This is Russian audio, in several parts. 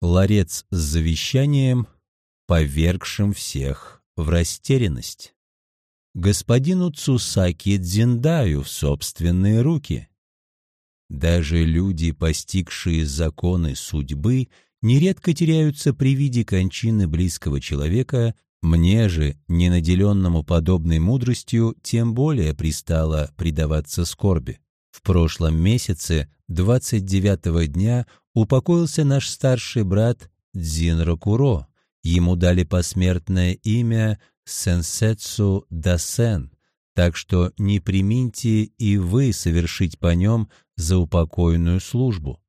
Ларец с завещанием, повергшим всех в растерянность. Господину Цусаки Дзиндаю в собственные руки. Даже люди, постигшие законы судьбы, нередко теряются при виде кончины близкого человека, мне же, не наделенному подобной мудростью, тем более пристало предаваться скорби. В прошлом месяце, 29-го дня, упокоился наш старший брат Дзинро Куро. Ему дали посмертное имя Сенсетсу Дасен, так что не приминьте и вы совершить по нем заупокойную службу.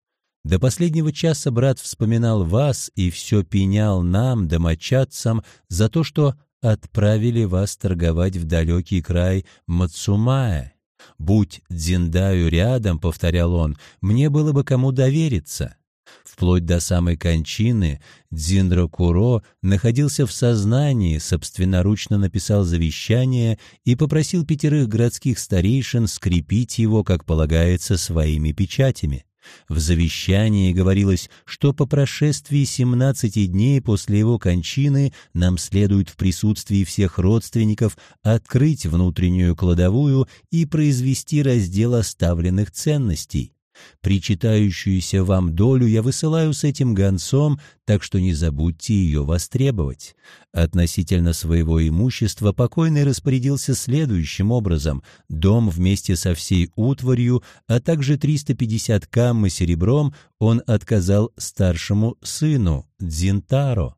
До последнего часа брат вспоминал вас и все пенял нам, домочадцам, за то, что отправили вас торговать в далекий край Мацумая. «Будь Дзиндаю рядом», — повторял он, — «мне было бы кому довериться». Вплоть до самой кончины Дзиндро Куро находился в сознании, собственноручно написал завещание и попросил пятерых городских старейшин скрепить его, как полагается, своими печатями. В завещании говорилось, что по прошествии 17 дней после его кончины нам следует в присутствии всех родственников открыть внутреннюю кладовую и произвести раздел оставленных ценностей. Причитающуюся вам долю я высылаю с этим гонцом, так что не забудьте ее востребовать. Относительно своего имущества покойный распорядился следующим образом. Дом вместе со всей утварью, а также 350 каммы серебром он отказал старшему сыну, Дзинтаро.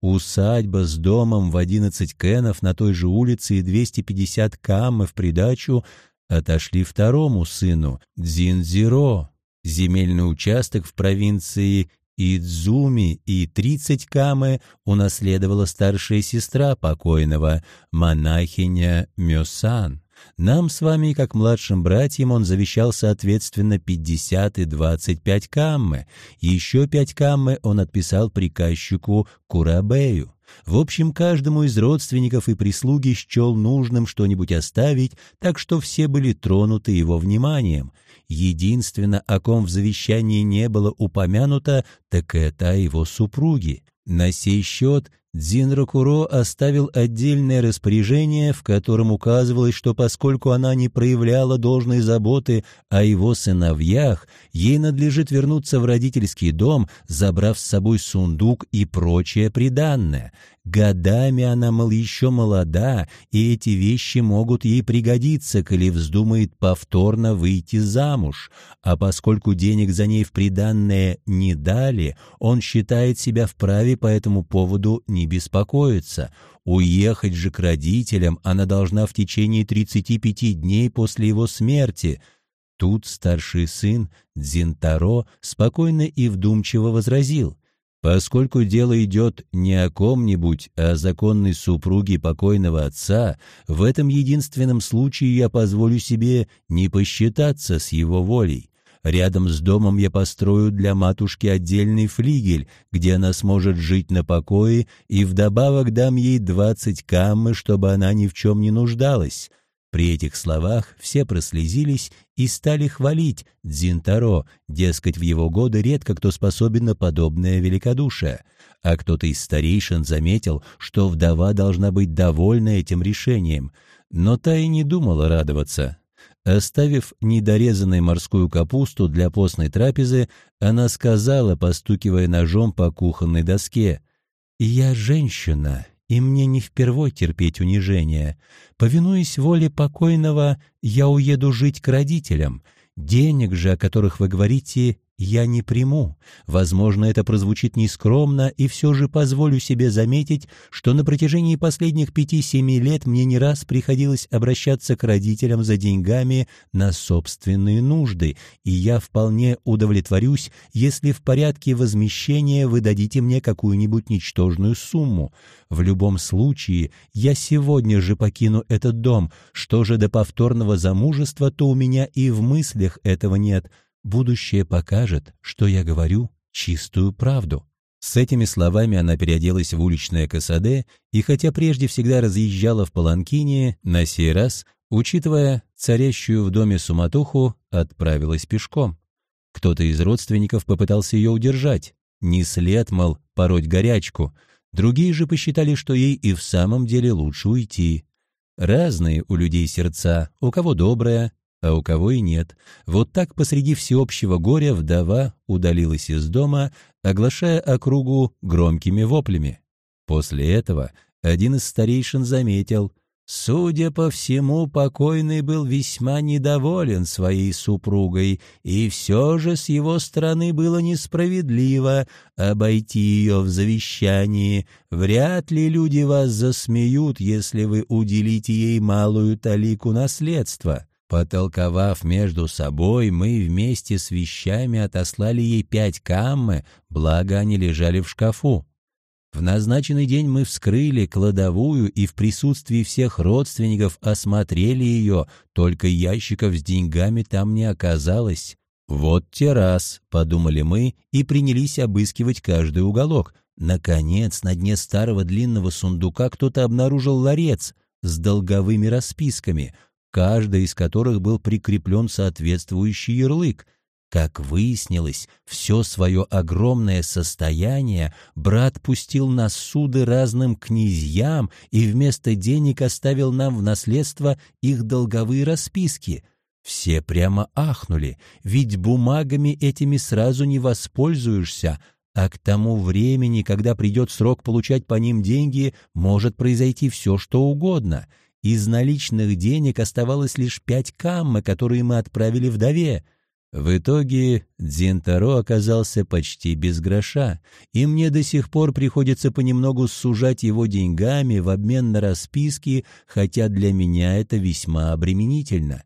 Усадьба с домом в 11 кенов на той же улице и 250 каммы в придачу отошли второму сыну, Дзинзиро. Земельный участок в провинции Идзуми и 30 камы унаследовала старшая сестра покойного, монахиня Мёсан. Нам с вами, как младшим братьям, он завещал соответственно 50 и 25 каммы. Еще 5 каммы он отписал приказчику Курабею. В общем, каждому из родственников и прислуги счел нужным что-нибудь оставить, так что все были тронуты его вниманием. Единственно, о ком в завещании не было упомянуто, так это его супруге. На сей счет Дзинро Куро оставил отдельное распоряжение, в котором указывалось, что поскольку она не проявляла должной заботы о его сыновьях, ей надлежит вернуться в родительский дом, забрав с собой сундук и прочее приданное. Годами она, мол, еще молода, и эти вещи могут ей пригодиться, коли вздумает повторно выйти замуж. А поскольку денег за ней в приданное не дали, он считает себя вправе по этому поводу не беспокоиться. Уехать же к родителям она должна в течение 35 дней после его смерти. Тут старший сын Дзинтаро спокойно и вдумчиво возразил. Поскольку дело идет не о ком-нибудь, а о законной супруге покойного отца, в этом единственном случае я позволю себе не посчитаться с его волей. Рядом с домом я построю для матушки отдельный флигель, где она сможет жить на покое, и вдобавок дам ей двадцать каммы, чтобы она ни в чем не нуждалась. При этих словах все прослезились и стали хвалить Дзинтаро, дескать, в его годы редко кто способен на подобное великодушие. А кто-то из старейшин заметил, что вдова должна быть довольна этим решением. Но та и не думала радоваться. Оставив недорезанной морскую капусту для постной трапезы, она сказала, постукивая ножом по кухонной доске, «Я женщина, и мне не впервой терпеть унижение. Повинуясь воле покойного, я уеду жить к родителям. Денег же, о которых вы говорите, я не приму. Возможно, это прозвучит нескромно, и все же позволю себе заметить, что на протяжении последних пяти-семи лет мне не раз приходилось обращаться к родителям за деньгами на собственные нужды, и я вполне удовлетворюсь, если в порядке возмещения вы дадите мне какую-нибудь ничтожную сумму. В любом случае, я сегодня же покину этот дом. Что же до повторного замужества, то у меня и в мыслях этого нет». Будущее покажет, что я говорю чистую правду». С этими словами она переоделась в уличное касаде, и хотя прежде всегда разъезжала в Паланкине, на сей раз, учитывая царящую в доме суматоху, отправилась пешком. Кто-то из родственников попытался ее удержать. Не след, мол, пороть горячку. Другие же посчитали, что ей и в самом деле лучше уйти. Разные у людей сердца, у кого доброе, а у кого и нет. Вот так посреди всеобщего горя вдова удалилась из дома, оглашая округу громкими воплями. После этого один из старейшин заметил, Судя по всему, покойный был весьма недоволен своей супругой, и все же с его стороны было несправедливо обойти ее в завещании. Вряд ли люди вас засмеют, если вы уделите ей малую талику наследства. Потолковав между собой, мы вместе с вещами отослали ей пять каммы, благо они лежали в шкафу. В назначенный день мы вскрыли кладовую и в присутствии всех родственников осмотрели ее, только ящиков с деньгами там не оказалось. «Вот террас», — подумали мы и принялись обыскивать каждый уголок. Наконец, на дне старого длинного сундука кто-то обнаружил ларец с долговыми расписками, каждый из которых был прикреплен соответствующий ярлык — как выяснилось, все свое огромное состояние брат пустил на суды разным князьям и вместо денег оставил нам в наследство их долговые расписки. Все прямо ахнули, ведь бумагами этими сразу не воспользуешься, а к тому времени, когда придет срок получать по ним деньги, может произойти все, что угодно. Из наличных денег оставалось лишь пять каммы, которые мы отправили вдове. В итоге Дзинтаро оказался почти без гроша, и мне до сих пор приходится понемногу сужать его деньгами в обмен на расписки, хотя для меня это весьма обременительно.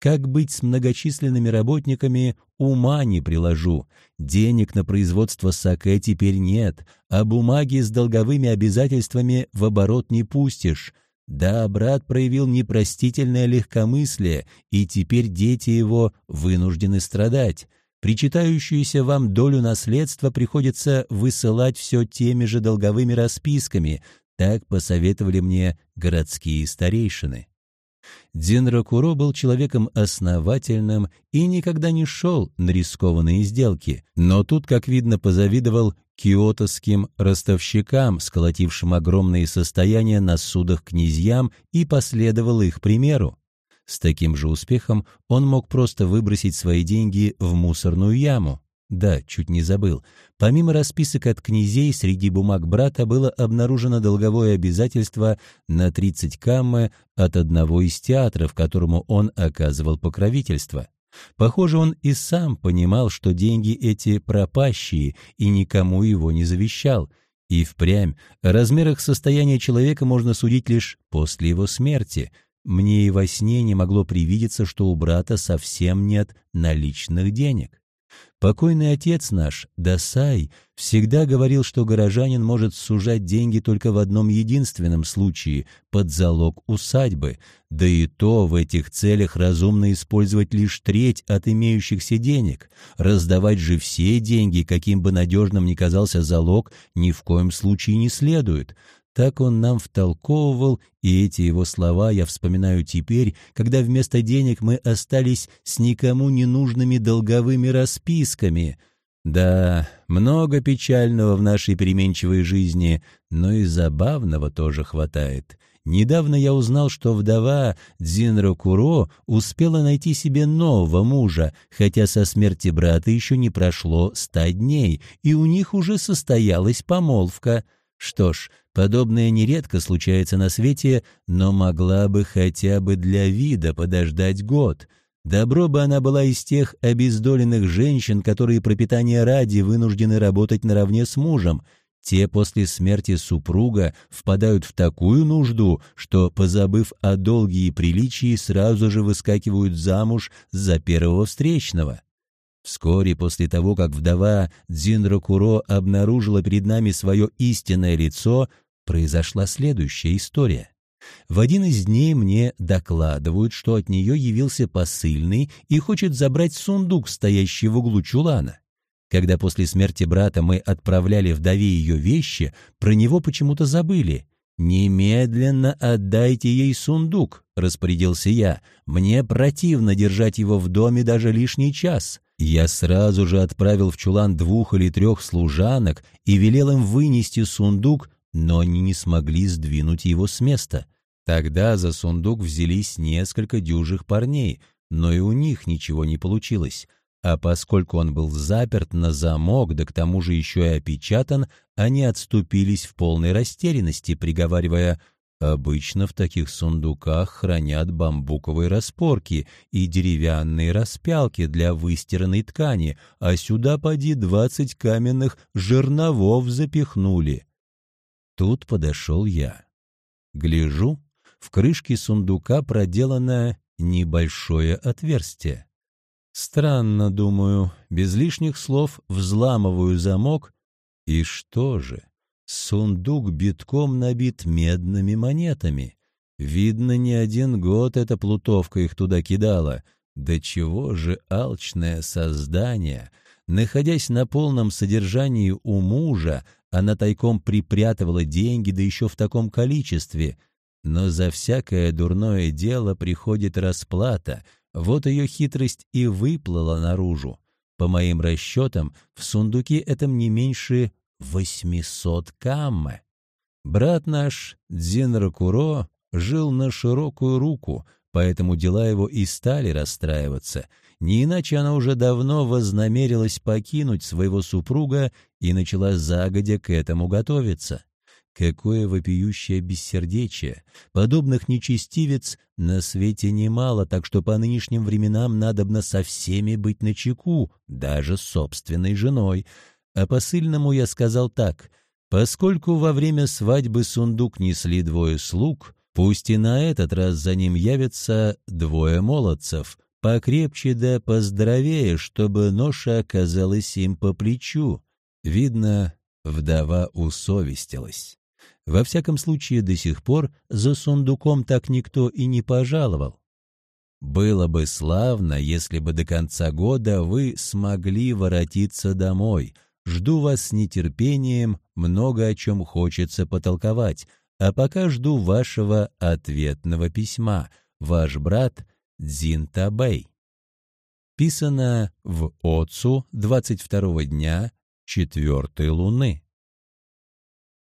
Как быть с многочисленными работниками, ума не приложу. Денег на производство саке теперь нет, а бумаги с долговыми обязательствами в оборот не пустишь. Да, брат проявил непростительное легкомыслие, и теперь дети его вынуждены страдать. Причитающуюся вам долю наследства приходится высылать все теми же долговыми расписками, так посоветовали мне городские старейшины. Дзинракуро был человеком основательным и никогда не шел на рискованные сделки, но тут, как видно, позавидовал киотовским ростовщикам, сколотившим огромные состояния на судах князьям, и последовал их примеру. С таким же успехом он мог просто выбросить свои деньги в мусорную яму. Да, чуть не забыл. Помимо расписок от князей, среди бумаг брата было обнаружено долговое обязательство на 30 каммы от одного из театров, которому он оказывал покровительство. Похоже, он и сам понимал, что деньги эти пропащие, и никому его не завещал. И впрямь о размерах состояния человека можно судить лишь после его смерти. Мне и во сне не могло привидеться, что у брата совсем нет наличных денег. Покойный отец наш, Дасай, всегда говорил, что горожанин может сужать деньги только в одном единственном случае – под залог усадьбы, да и то в этих целях разумно использовать лишь треть от имеющихся денег. Раздавать же все деньги, каким бы надежным ни казался залог, ни в коем случае не следует. Так он нам втолковывал, и эти его слова я вспоминаю теперь, когда вместо денег мы остались с никому не нужными долговыми расписками. Да, много печального в нашей переменчивой жизни, но и забавного тоже хватает. Недавно я узнал, что вдова Дзинро Куро успела найти себе нового мужа, хотя со смерти брата еще не прошло ста дней, и у них уже состоялась помолвка. Что ж, Подобное нередко случается на свете, но могла бы хотя бы для вида подождать год. Добро бы она была из тех обездоленных женщин, которые пропитание ради вынуждены работать наравне с мужем. Те после смерти супруга впадают в такую нужду, что, позабыв о долге и приличии, сразу же выскакивают замуж за первого встречного. Вскоре после того, как вдова Дзинро Куро обнаружила перед нами свое истинное лицо, произошла следующая история. В один из дней мне докладывают, что от нее явился посыльный и хочет забрать сундук, стоящий в углу чулана. Когда после смерти брата мы отправляли вдове ее вещи, про него почему-то забыли. «Немедленно отдайте ей сундук», — распорядился я. «Мне противно держать его в доме даже лишний час». Я сразу же отправил в чулан двух или трех служанок и велел им вынести сундук, но они не смогли сдвинуть его с места. Тогда за сундук взялись несколько дюжих парней, но и у них ничего не получилось. А поскольку он был заперт на замок, да к тому же еще и опечатан, они отступились в полной растерянности, приговаривая «Обычно в таких сундуках хранят бамбуковые распорки и деревянные распялки для выстиранной ткани, а сюда поди двадцать каменных жерновов запихнули». Тут подошел я. Гляжу, в крышке сундука проделано небольшое отверстие. Странно, думаю, без лишних слов взламываю замок. И что же? Сундук битком набит медными монетами. Видно, не один год эта плутовка их туда кидала. Да чего же алчное создание! Находясь на полном содержании у мужа, она тайком припрятывала деньги, да еще в таком количестве. Но за всякое дурное дело приходит расплата — вот ее хитрость и выплыла наружу. По моим расчетам, в сундуке этом не меньше 800 каммы. Брат наш, Дзин Ракуро, жил на широкую руку, поэтому дела его и стали расстраиваться. Не иначе она уже давно вознамерилась покинуть своего супруга и начала загодя к этому готовиться. Какое вопиющее бессердечие! Подобных нечестивец на свете немало, так что по нынешним временам надобно со всеми быть начеку, даже с собственной женой. А посыльному я сказал так, поскольку во время свадьбы сундук несли двое слуг, пусть и на этот раз за ним явятся двое молодцев, покрепче да поздоровее, чтобы ноша оказалась им по плечу. Видно, вдова усовестилась. Во всяком случае, до сих пор за сундуком так никто и не пожаловал. Было бы славно, если бы до конца года вы смогли воротиться домой. Жду вас с нетерпением, много о чем хочется потолковать. А пока жду вашего ответного письма. Ваш брат Дзин Табэй. Писано в Отцу 22 дня четвертой луны.